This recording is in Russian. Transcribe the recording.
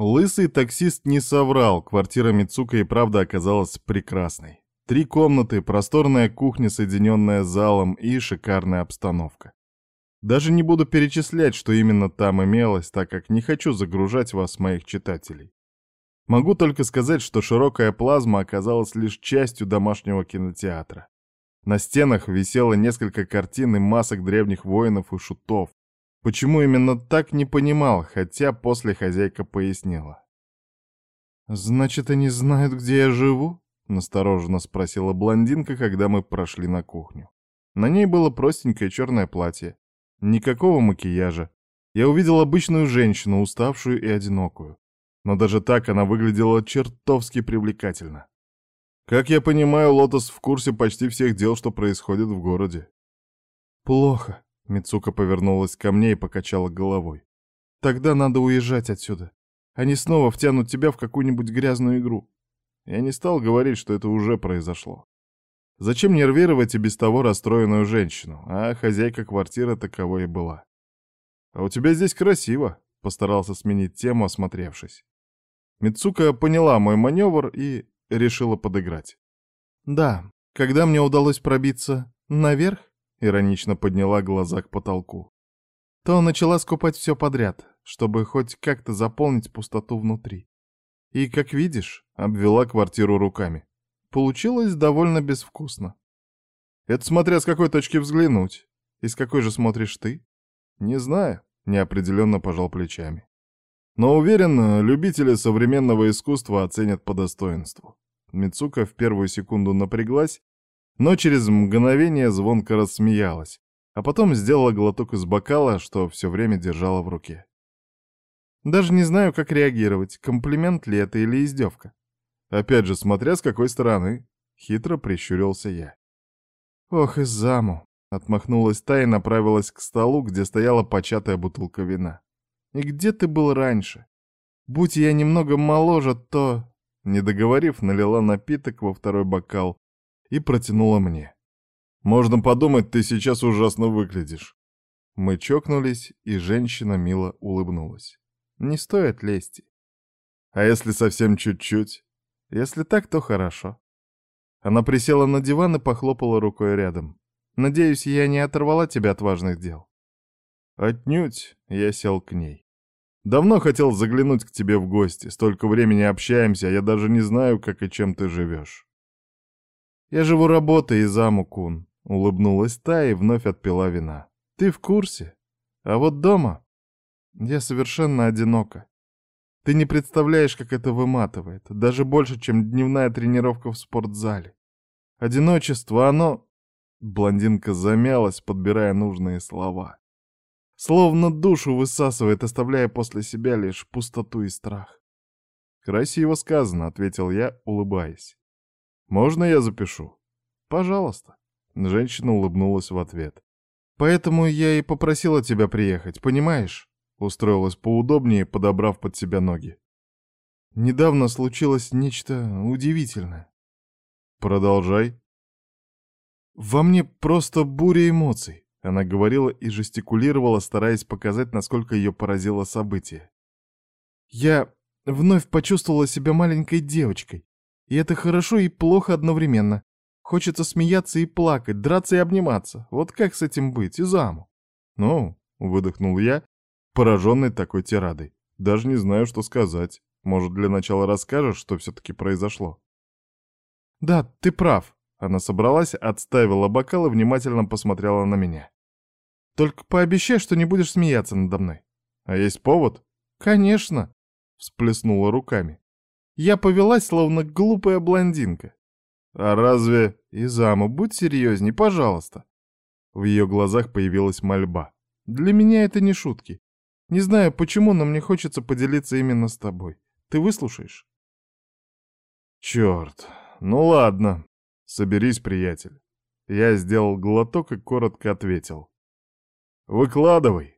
Лысый таксист не соврал, квартира Мицука и правда оказалась прекрасной. Три комнаты, просторная кухня, соединенная залом и шикарная обстановка. Даже не буду перечислять, что именно там имелось, так как не хочу загружать вас, моих читателей. Могу только сказать, что широкая плазма оказалась лишь частью домашнего кинотеатра. На стенах висело несколько картин и масок древних воинов и шутов, Почему именно так, не понимал, хотя после хозяйка пояснила. «Значит, они знают, где я живу?» — настороженно спросила блондинка, когда мы прошли на кухню. На ней было простенькое черное платье. Никакого макияжа. Я увидел обычную женщину, уставшую и одинокую. Но даже так она выглядела чертовски привлекательно. Как я понимаю, Лотос в курсе почти всех дел, что происходит в городе. «Плохо», Мицука повернулась ко мне и покачала головой. «Тогда надо уезжать отсюда. Они снова втянут тебя в какую-нибудь грязную игру». Я не стал говорить, что это уже произошло. Зачем нервировать и без того расстроенную женщину, а хозяйка квартиры таковой и была. «А у тебя здесь красиво», — постарался сменить тему, осмотревшись. Мицука поняла мой маневр и решила подыграть. «Да, когда мне удалось пробиться наверх, Иронично подняла глаза к потолку. То начала скупать все подряд, чтобы хоть как-то заполнить пустоту внутри. И, как видишь, обвела квартиру руками. Получилось довольно безвкусно. Это смотря с какой точки взглянуть. И с какой же смотришь ты? Не знаю, неопределенно пожал плечами. Но уверен, любители современного искусства оценят по достоинству. Мицука в первую секунду напряглась, но через мгновение звонко рассмеялась, а потом сделала глоток из бокала, что все время держала в руке. Даже не знаю, как реагировать, комплимент ли это или издевка. Опять же, смотря с какой стороны, хитро прищурился я. Ох, и заму! Отмахнулась та и направилась к столу, где стояла початая бутылка вина. И где ты был раньше? Будь я немного моложе, то... Не договорив, налила напиток во второй бокал, и протянула мне. «Можно подумать, ты сейчас ужасно выглядишь». Мы чокнулись, и женщина мило улыбнулась. «Не стоит лести». «А если совсем чуть-чуть?» «Если так, то хорошо». Она присела на диван и похлопала рукой рядом. «Надеюсь, я не оторвала тебя от важных дел?» «Отнюдь», — я сел к ней. «Давно хотел заглянуть к тебе в гости. Столько времени общаемся, а я даже не знаю, как и чем ты живешь». «Я живу работой, Изаму Кун», — улыбнулась та и вновь отпила вина. «Ты в курсе? А вот дома я совершенно одинока. Ты не представляешь, как это выматывает, даже больше, чем дневная тренировка в спортзале. Одиночество, оно...» Блондинка замялась, подбирая нужные слова. Словно душу высасывает, оставляя после себя лишь пустоту и страх. «Красиво сказано», — ответил я, улыбаясь. Можно я запишу? Пожалуйста. Женщина улыбнулась в ответ. Поэтому я и попросила тебя приехать, понимаешь? Устроилась поудобнее, подобрав под себя ноги. Недавно случилось нечто удивительное. Продолжай. Во мне просто буря эмоций. Она говорила и жестикулировала, стараясь показать, насколько ее поразило событие. Я вновь почувствовала себя маленькой девочкой, и это хорошо и плохо одновременно. Хочется смеяться и плакать, драться и обниматься. Вот как с этим быть, и заму? Ну, выдохнул я, пораженный такой тирадой. Даже не знаю, что сказать. Может, для начала расскажешь, что все-таки произошло? Да, ты прав. Она собралась, отставила бокал и внимательно посмотрела на меня. Только пообещай, что не будешь смеяться надо мной. А есть повод? Конечно, всплеснула руками. Я повелась, словно глупая блондинка. А разве... Изаму, будь серьезней, пожалуйста. В ее глазах появилась мольба. Для меня это не шутки. Не знаю почему, но мне хочется поделиться именно с тобой. Ты выслушаешь? Черт. Ну ладно. Соберись, приятель. Я сделал глоток и коротко ответил. Выкладывай.